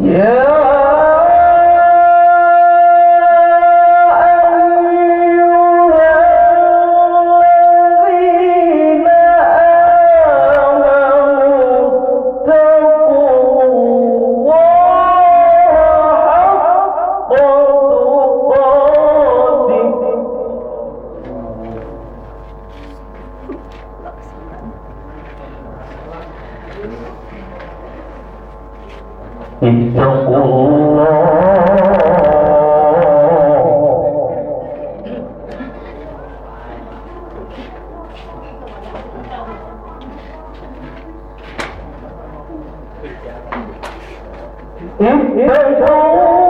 Yeah. 嗯，你、嗯、走。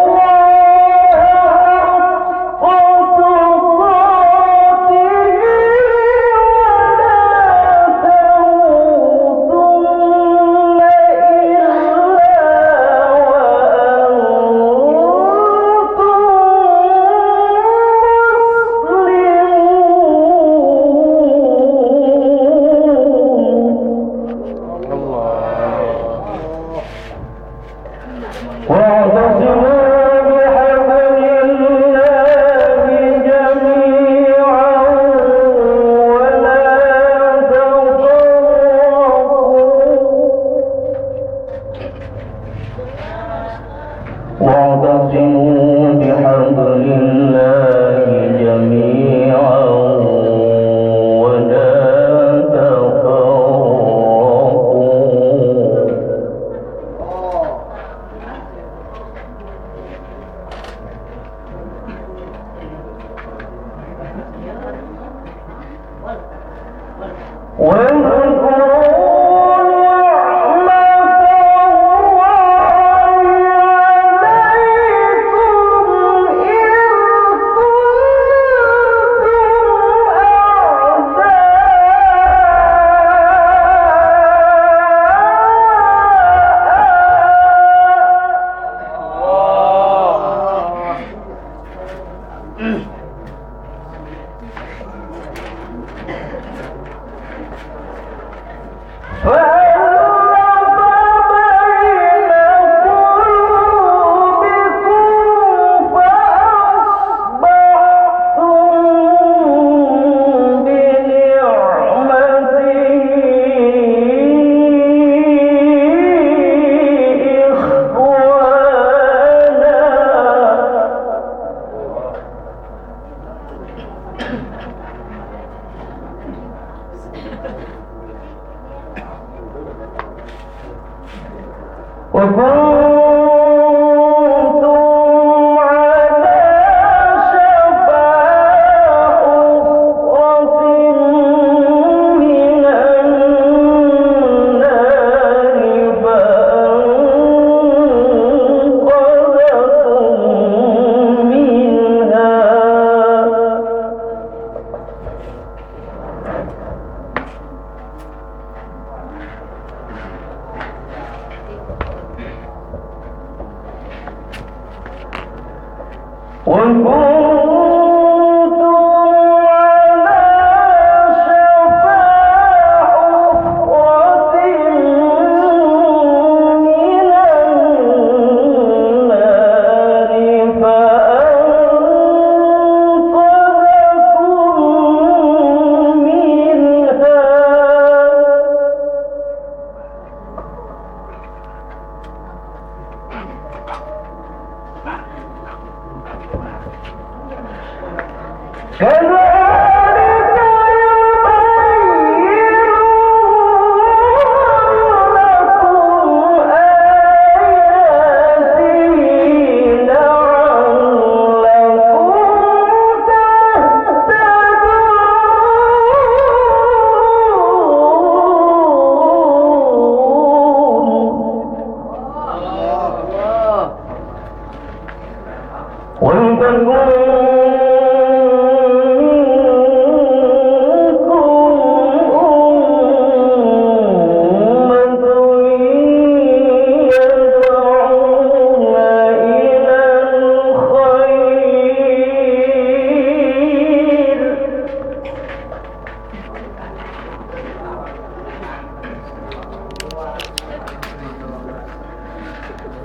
one وكنتم وكنتم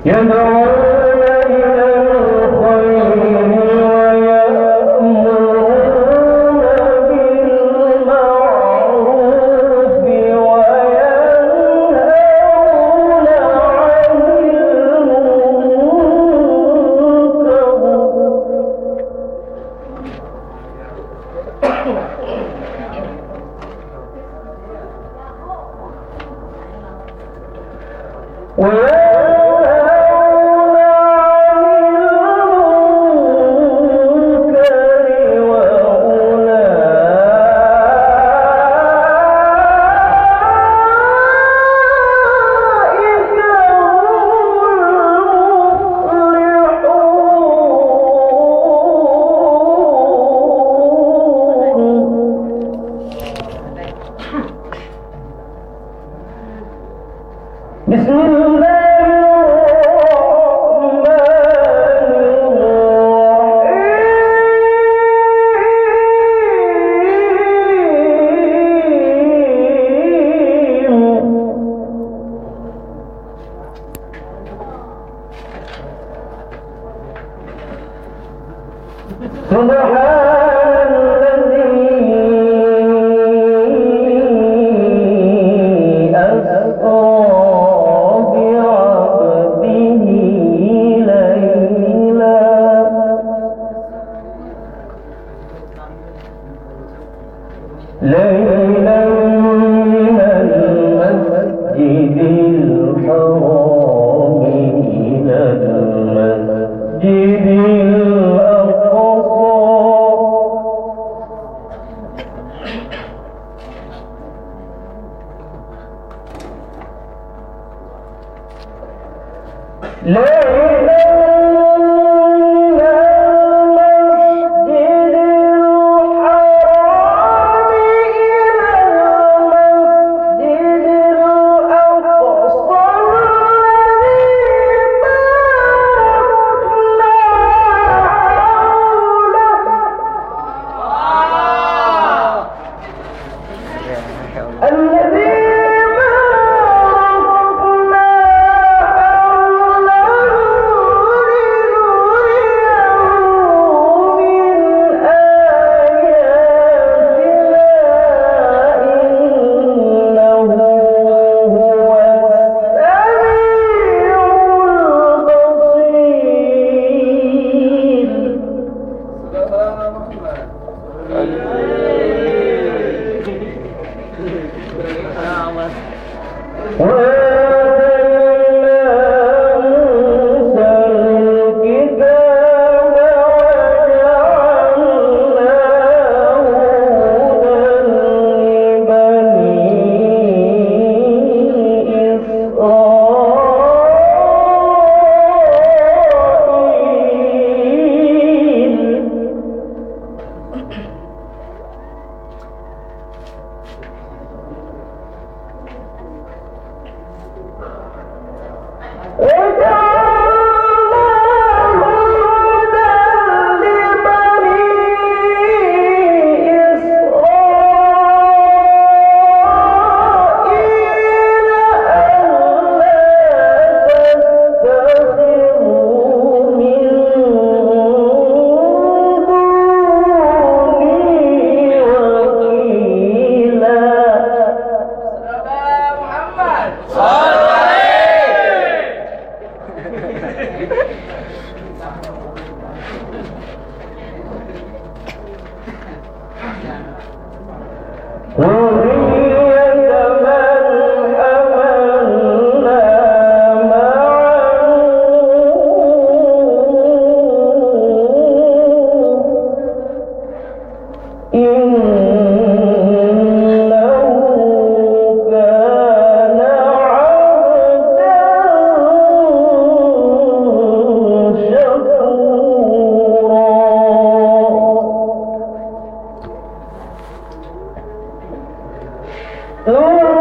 And the ¡Oh!